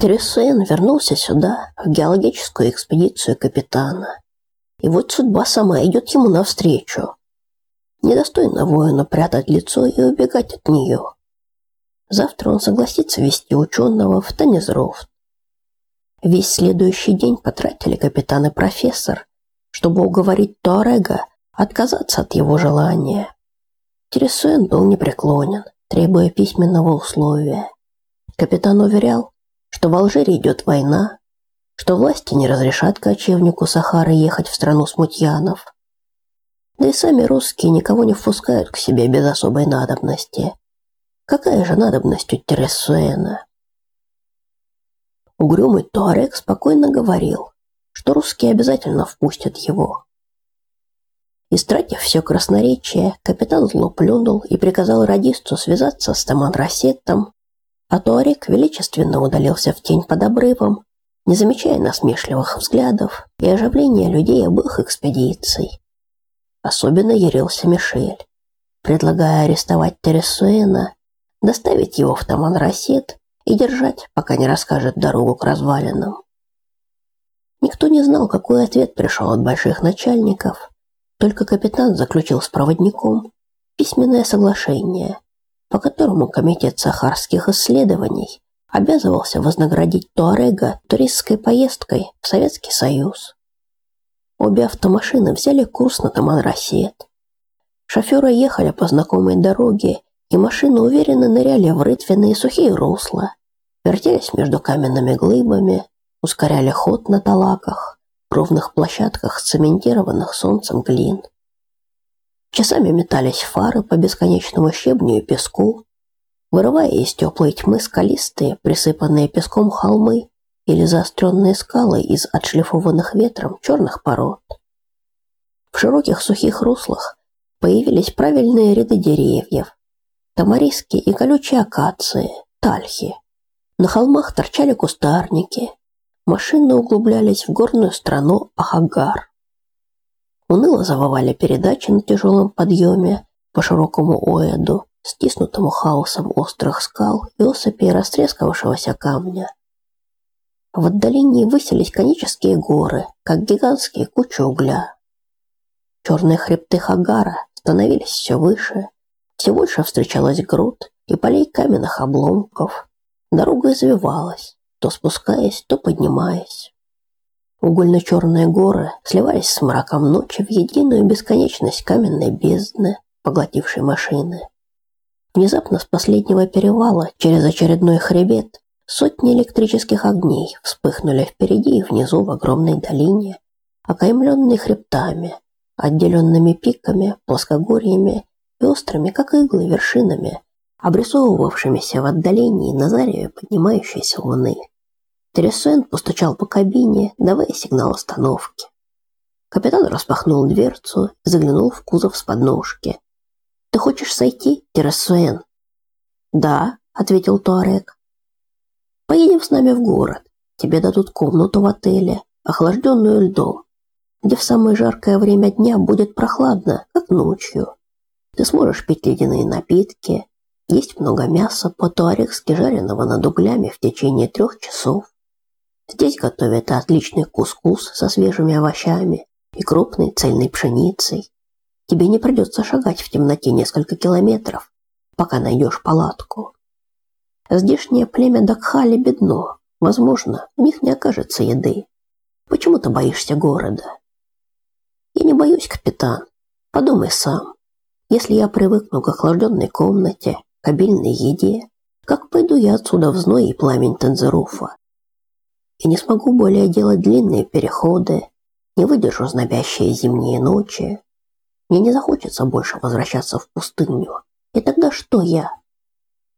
Тересен вернулся сюда, в геологическую экспедицию капитана. И вот судьба сама идет ему навстречу. Недостойно воину прятать лицо и убегать от нее. Завтра он согласится вести ученого в Танизрофт. Весь следующий день потратили капитан и профессор, чтобы уговорить Туарега отказаться от его желания. Тересуэн был непреклонен, требуя письменного условия. Капитан уверял, что в Алжире идет война, что власти не разрешат кочевнику Сахары ехать в страну смутьянов. Да и сами русские никого не впускают к себе без особой надобности. Какая же надобность у Тересуэна? Угрюмый Туарек спокойно говорил, что русские обязательно впустят его. Истратив все красноречие, капитан зло плюнул и приказал радисту связаться с Таманрасеттом, а Туарек величественно удалился в тень под обрывом, не замечая насмешливых взглядов и оживления людей обоих экспедиций. Особенно ярился Мишель, предлагая арестовать Тересуэна, доставить его в Таманрасет и держать, пока не расскажет дорогу к развалинам. Никто не знал, какой ответ пришел от больших начальников, только капитан заключил с проводником письменное соглашение, по которому комитет сахарских исследований обязывался вознаградить Туарега туристской поездкой в Советский Союз. Обе автомашины взяли курс на Таманрасет. Шоферы ехали по знакомой дороге, и машины уверенно ныряли в рытвенные сухие русла, вертелись между каменными глыбами, ускоряли ход на талаках, ровных площадках, цементированных солнцем глин. Часами метались фары по бесконечному щебню и песку, вырывая из теплой тьмы скалистые, присыпанные песком холмы или заостренные скалы из отшлифованных ветром черных пород. В широких сухих руслах появились правильные ряды деревьев, тамариски и колючие акации, тальхи. На холмах торчали кустарники. Машины углублялись в горную страну Ахагар. Уныло завывали передачи на тяжелом подъеме по широкому оэду, стиснутому хаосом острых скал и осыпей растрескавшегося камня. В отдалении высились конические горы, как гигантские кучи угля. Черные хребты Хагара становились все выше, все больше встречалось груд и полей каменных обломков, Дорога извивалась, то спускаясь, то поднимаясь. Угольно-черные горы сливались с мраком ночи в единую бесконечность каменной бездны, поглотившей машины. Внезапно с последнего перевала через очередной хребет сотни электрических огней вспыхнули впереди и внизу в огромной долине, окаймленной хребтами, отделенными пиками, плоскогорьями и острыми, как иглы, вершинами, обрисовывавшимися в отдалении на заре поднимающейся луны. Тересен постучал по кабине, давая сигнал остановки. Капитан распахнул дверцу и заглянул в кузов с подножки. «Ты хочешь сойти, Тересен?» «Да», — ответил Туарек. «Поедем с нами в город. Тебе дадут комнату в отеле, охлажденную льдом, где в самое жаркое время дня будет прохладно, как ночью. Ты сможешь пить ледяные напитки, есть много мяса по-туарегски жареного над углями в течение трех часов. Здесь готовят отличный кускус со свежими овощами и крупной цельной пшеницей. Тебе не придется шагать в темноте несколько километров, пока найдешь палатку. Здешнее племя Дакхали бедно. Возможно, у них не окажется еды. Почему ты боишься города? Я не боюсь, капитан. Подумай сам. Если я привыкну к охлажденной комнате, кабельной еде, как пойду я отсюда в зной и пламень Танзеруфа. И не смогу более делать длинные переходы, не выдержу знобящие зимние ночи. Мне не захочется больше возвращаться в пустыню. И тогда что я?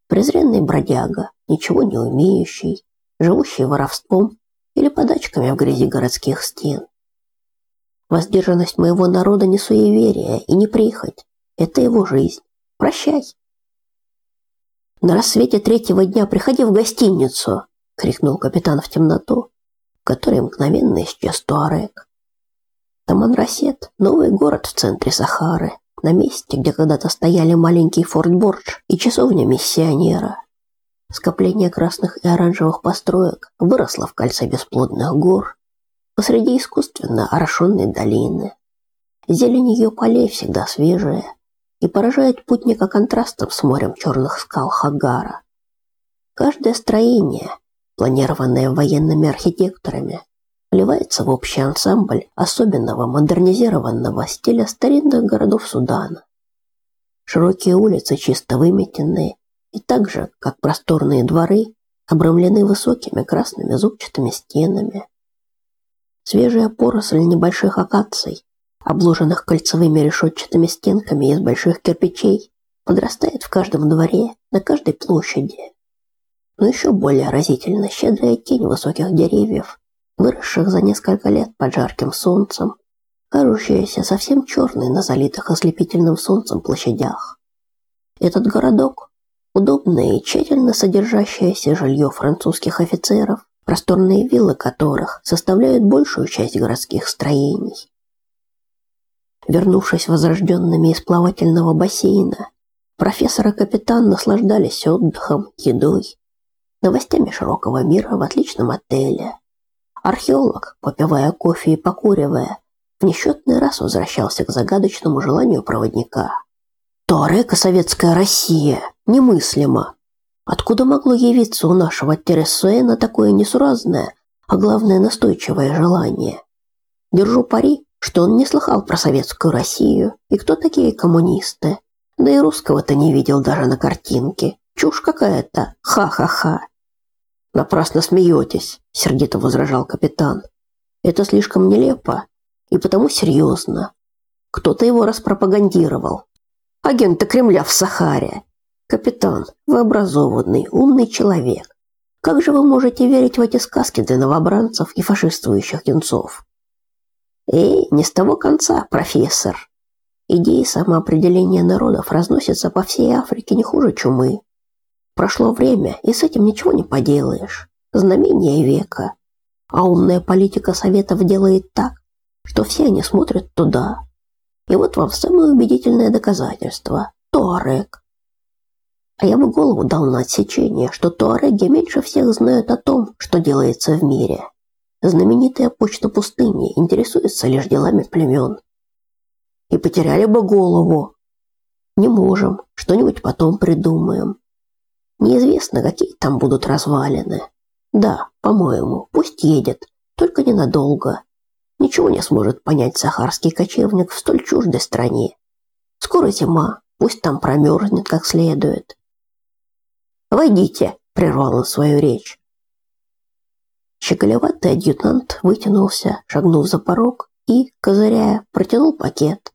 Презренный бродяга, ничего не умеющий, живущий воровством или подачками в грязи городских стен. Воздержанность моего народа не суеверие и не прихоть. Это его жизнь. Прощай. На рассвете третьего дня приходи в гостиницу, крикнул капитан в темноту, в которой мгновенно исчез Туарек. Таманрасет – новый город в центре Сахары, на месте, где когда-то стояли маленький форт Бордж и часовня миссионера. скопление красных и оранжевых построек выросло в кольце бесплодных гор посреди искусственно орошенной долины. Зелень ее полей всегда свежая и поражает путника контрастом с морем черных скал Хагара. Каждое строение, планированное военными архитекторами, вливается в общий ансамбль особенного модернизированного стиля старинных городов Судана. Широкие улицы чисто выметенные и так же, как просторные дворы, обрамлены высокими красными зубчатыми стенами. Свежая поросль небольших акаций, обложенных кольцевыми решетчатыми стенками из больших кирпичей, подрастает в каждом дворе, на каждой площади. Но еще более разительно щедрая тень высоких деревьев, выросших за несколько лет под жарким солнцем, кажущаяся совсем черной на залитых ослепительным солнцем площадях. Этот городок, удобное и тщательно содержащееся жилье французских офицеров, просторные виллы которых составляют большую часть городских строений. Вернувшись возрожденными из плавательного бассейна, профессор и капитан наслаждались отдыхом, едой, новостями широкого мира в отличном отеле, Археолог, попивая кофе и покуривая, в несчетный раз возвращался к загадочному желанию проводника. Туарека советская Россия, немыслимо. Откуда могло явиться у нашего Тересуэна такое несуразное, а главное настойчивое желание? Держу пари, что он не слыхал про советскую Россию и кто такие коммунисты. Да и русского-то не видел даже на картинке. Чушь какая-то. Ха-ха-ха. Напрасно смеетесь, сердито возражал капитан. Это слишком нелепо и потому серьезно. Кто-то его распропагандировал. Агенты Кремля в Сахаре. Капитан, вы образованный, умный человек. Как же вы можете верить в эти сказки для новобранцев и фашистующих юнцов? Эй, не с того конца, профессор. Идеи самоопределения народов разносятся по всей Африке не хуже чумы. Прошло время, и с этим ничего не поделаешь. Знамение века. А умная политика Советов делает так, что все они смотрят туда. И вот вам самое убедительное доказательство. Туарек. А я бы голову дал на отсечение, что туареги меньше всех знают о том, что делается в мире. Знаменитая почта пустыни интересуется лишь делами племен. И потеряли бы голову. Не можем, что-нибудь потом придумаем. Неизвестно, какие там будут развалины. Да, по-моему, пусть едет, только ненадолго. Ничего не сможет понять сахарский кочевник в столь чуждой стране. Скоро зима, пусть там промерзнет как следует. «Войдите», — прервал он свою речь. Щеголеватый адъютант вытянулся, шагнув за порог и, козыряя, протянул пакет.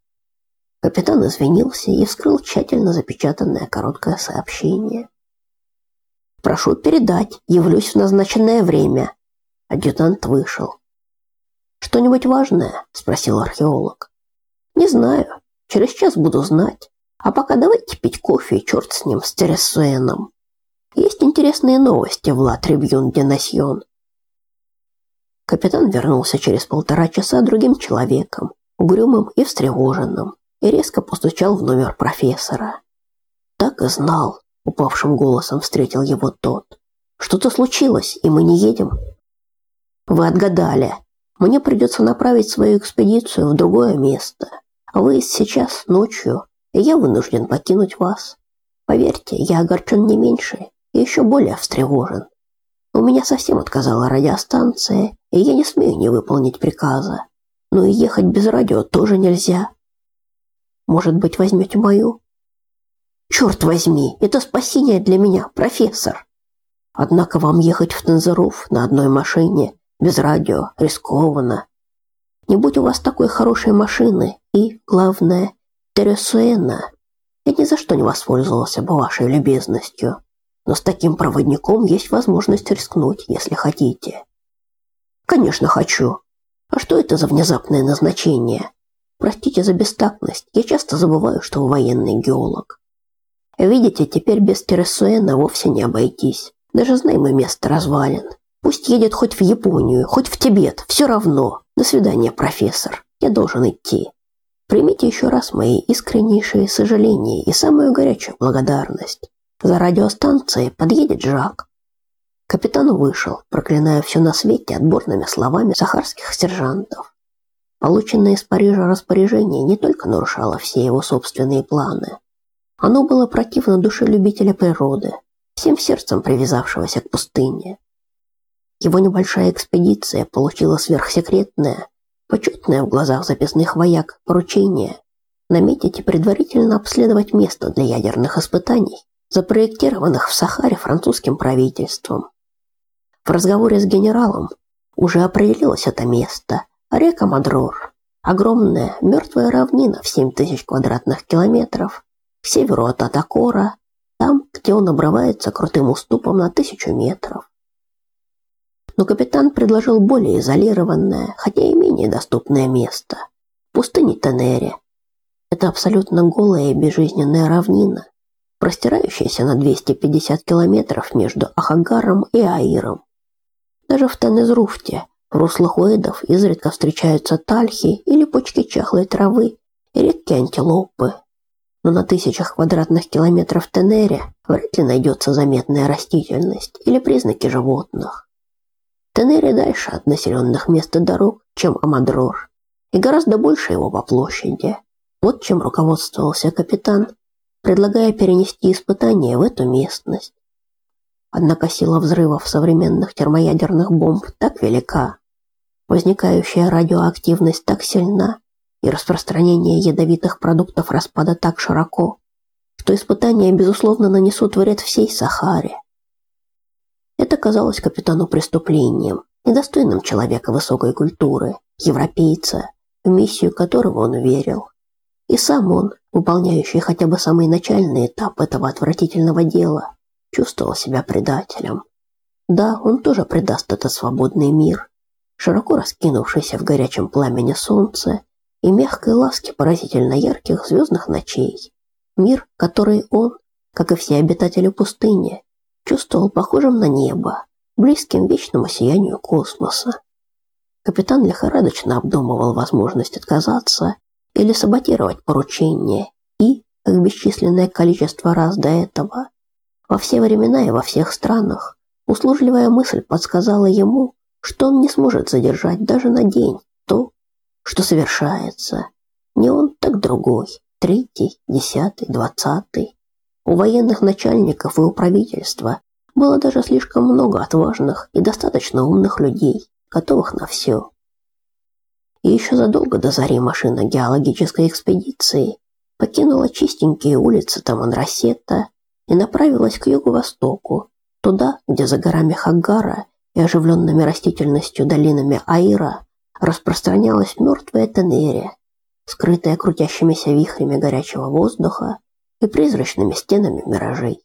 Капитан извинился и вскрыл тщательно запечатанное короткое сообщение. Прошу передать, явлюсь в назначенное время. Адъютант вышел. Что-нибудь важное? спросил археолог. Не знаю. Через час буду знать. А пока давайте пить кофе черт с ним, с Тересуэном. Есть интересные новости в Ла Трибюн де Насьон. Капитан вернулся через полтора часа другим человеком, угрюмым и встревоженным, и резко постучал в номер профессора. Так и знал, упавшим голосом встретил его тот. Что-то случилось, и мы не едем. Вы отгадали. Мне придется направить свою экспедицию в другое место. А вы сейчас ночью, и я вынужден покинуть вас. Поверьте, я огорчен не меньше и еще более встревожен. У меня совсем отказала радиостанция, и я не смею не выполнить приказа. Но и ехать без радио тоже нельзя. Может быть, возьмете мою? Черт возьми, это спасение для меня, профессор. Однако вам ехать в Танзеров на одной машине без радио рискованно. Не будь у вас такой хорошей машины и, главное, Тересуэна, я ни за что не воспользовался бы вашей любезностью. Но с таким проводником есть возможность рискнуть, если хотите. Конечно, хочу. А что это за внезапное назначение? Простите за бестактность. Я часто забываю, что вы военный геолог. Видите, теперь без Тересуэна вовсе не обойтись. Даже знаемое место развалин. Пусть едет хоть в Японию, хоть в Тибет, все равно. До свидания, профессор. Я должен идти. Примите еще раз мои искреннейшие сожаления и самую горячую благодарность За радиостанцией подъедет Жак. Капитан вышел, проклиная все на свете отборными словами сахарских сержантов. Полученное из Парижа распоряжение не только нарушало все его собственные планы. Оно было противно душе любителя природы, всем сердцем привязавшегося к пустыне. Его небольшая экспедиция получила сверхсекретное, почетное в глазах записных вояк поручение наметить и предварительно обследовать место для ядерных испытаний, запроектированных в Сахаре французским правительством. В разговоре с генералом уже определилось это место – река Мадрор, огромная мертвая равнина в 7 тысяч квадратных километров к северу от Атакора, там, где он обрывается крутым уступом на тысячу метров. Но капитан предложил более изолированное, хотя и менее доступное место – пустыни Тенере. Это абсолютно голая и безжизненная равнина, простирающаяся на 250 километров между Ахагаром и Аиром. Даже в Танезруфте, в руслах уэдов изредка встречаются тальхи или почки чахлой травы и редкие антилопы. Но на тысячах квадратных километров Тенере вряд ли найдется заметная растительность или признаки животных. Тенере дальше от населенных мест и дорог, чем Амадрор, и гораздо больше его по площади. Вот чем руководствовался капитан, предлагая перенести испытания в эту местность. Однако сила взрывов современных термоядерных бомб так велика, возникающая радиоактивность так сильна и распространение ядовитых продуктов распада так широко, что испытания безусловно нанесут вред всей Сахаре. Это казалось капитану преступлением, недостойным человека высокой культуры, европейца, в миссию которого он верил. И сам он, выполняющий хотя бы самый начальный этап этого отвратительного дела, чувствовал себя предателем. Да, он тоже предаст этот свободный мир, широко раскинувшийся в горячем пламени солнца и мягкой ласке поразительно ярких звездных ночей. Мир, который он, как и все обитатели пустыни, чувствовал похожим на небо, близким вечному сиянию космоса. Капитан лихорадочно обдумывал возможность отказаться или саботировать поручение и, как бесчисленное количество раз до этого, во все времена и во всех странах услужливая мысль подсказала ему, что он не сможет задержать даже на день то, что совершается. Не он, так другой, третий, десятый, двадцатый. У военных начальников и у правительства было даже слишком много отважных и достаточно умных людей, готовых на все. И еще задолго до зари машина геологической экспедиции покинула чистенькие улицы Таманрасета и направилась к юго-востоку, туда, где за горами Хаггара и оживленными растительностью долинами Аира распространялась мертвая Тенерия, скрытая крутящимися вихрями горячего воздуха и призрачными стенами миражей.